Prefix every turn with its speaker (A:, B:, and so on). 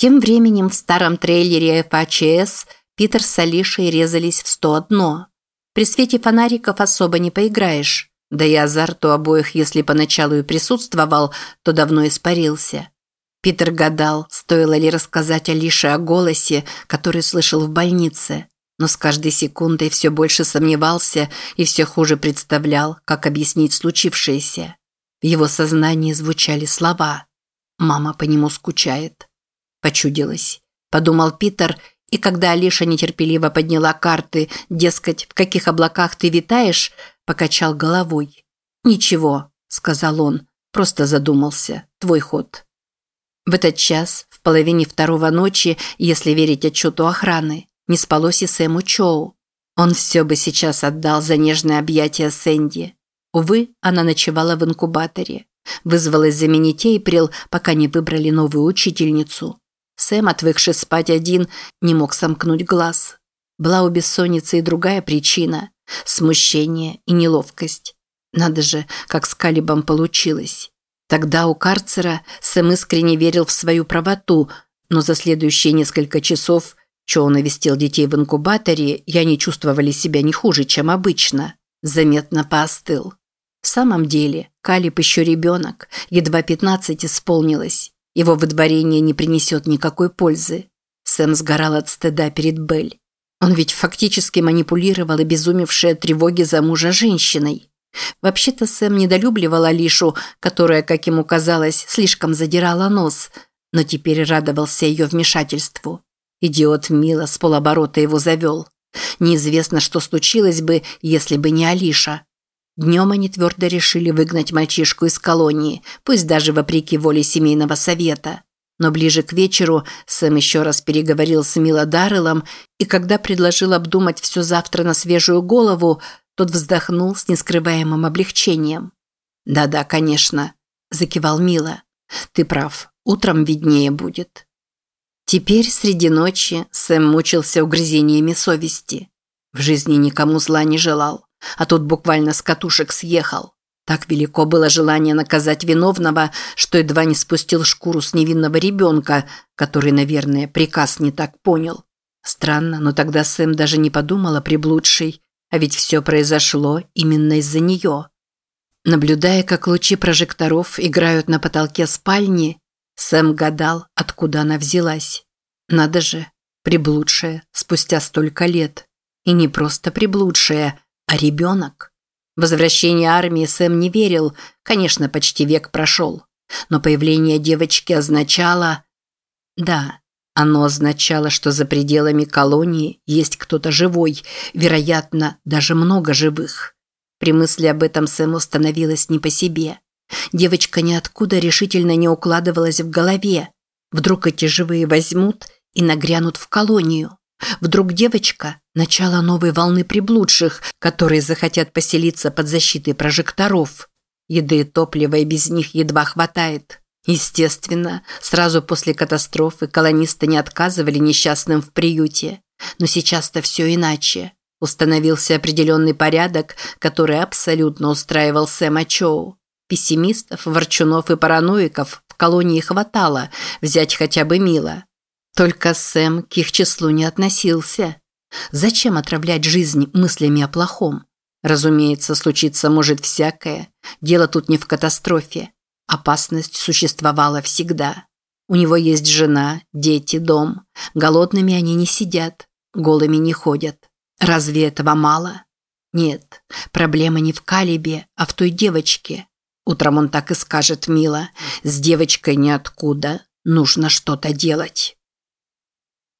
A: Тем временем в старом трейлере ФАЧС Питер с Алишей резались в 101. При свете фонариков особо не поиграешь. Да и азарт у обоих, если поначалу и присутствовал, то давно испарился. Питер гадал, стоило ли рассказать Алише о голосе, который слышал в больнице, но с каждой секундой все больше сомневался и все хуже представлял, как объяснить случившееся. В его сознании звучали слова «Мама по нему скучает». Почудилось. Подумал Питер, и когда Алиша нетерпеливо подняла карты, дескать, в каких облаках ты витаешь, покачал головой. «Ничего», – сказал он, – «просто задумался. Твой ход». В этот час, в половине второго ночи, если верить отчету охраны, не спалось и Сэму Чоу. Он все бы сейчас отдал за нежное объятие Сэнди. Увы, она ночевала в инкубаторе. Вызвалась заменить Эйприл, пока не выбрали новую учительницу. Сэм, отвыкший спать один, не мог сомкнуть глаз. Была у бессонницы и другая причина – смущение и неловкость. Надо же, как с Калибом получилось. Тогда у карцера Сэм искренне верил в свою правоту, но за следующие несколько часов, что он навестил детей в инкубаторе, и они чувствовали себя не хуже, чем обычно. Заметно поостыл. В самом деле, Калиб еще ребенок, едва 15 исполнилось. Его выдворение не принесет никакой пользы. Сэм сгорал от стыда перед Белль. Он ведь фактически манипулировал обезумевшей от тревоги за мужа женщиной. Вообще-то Сэм недолюбливал Алишу, которая, как ему казалось, слишком задирала нос, но теперь радовался ее вмешательству. Идиот Мила с полоборота его завел. Неизвестно, что случилось бы, если бы не Алиша. Днем они твердо решили выгнать мальчишку из колонии, пусть даже вопреки воле семейного совета. Но ближе к вечеру Сэм еще раз переговорил с Мила Дарреллом, и когда предложил обдумать все завтра на свежую голову, тот вздохнул с нескрываемым облегчением. «Да-да, конечно», – закивал Мила. «Ты прав, утром виднее будет». Теперь среди ночи Сэм мучился угрызениями совести. В жизни никому зла не желал, а тут буквально с катушек съехал. Так велико было желание наказать виновного, что едва не спустил шкуру с невинного ребенка, который, наверное, приказ не так понял. Странно, но тогда Сэм даже не подумал о приблудшей, а ведь все произошло именно из-за нее. Наблюдая, как лучи прожекторов играют на потолке спальни, Сэм гадал, откуда она взялась. Надо же, приблудшая спустя столько лет. И не просто приблудшая, а ребенок. Возвращение армии Сэм не верил, конечно, почти век прошел. Но появление девочки означало... Да, оно означало, что за пределами колонии есть кто-то живой, вероятно, даже много живых. При мысли об этом Сэму становилось не по себе. Девочка ниоткуда решительно не укладывалась в голове. Вдруг эти живые возьмут и нагрянут в колонию. Вдруг девочка – начало новой волны приблудших, которые захотят поселиться под защитой прожекторов. Еды и топлива и без них едва хватает. Естественно, сразу после катастрофы колонисты не отказывали несчастным в приюте. Но сейчас-то все иначе. Установился определенный порядок, который абсолютно устраивал Сэма Чоу. Пессимистов, ворчунов и параноиков в колонии хватало, взять хотя бы мило. Только Сэм к их числу не относился. Зачем отравлять жизнь мыслями о плохом? Разумеется, случиться может всякое. Дело тут не в катастрофе. Опасность существовала всегда. У него есть жена, дети, дом. Голодными они не сидят, голыми не ходят. Разве этого мало? Нет, проблема не в Калибе, а в той девочке. Утром он так и скажет мило. С девочкой ниоткуда. Нужно что-то делать.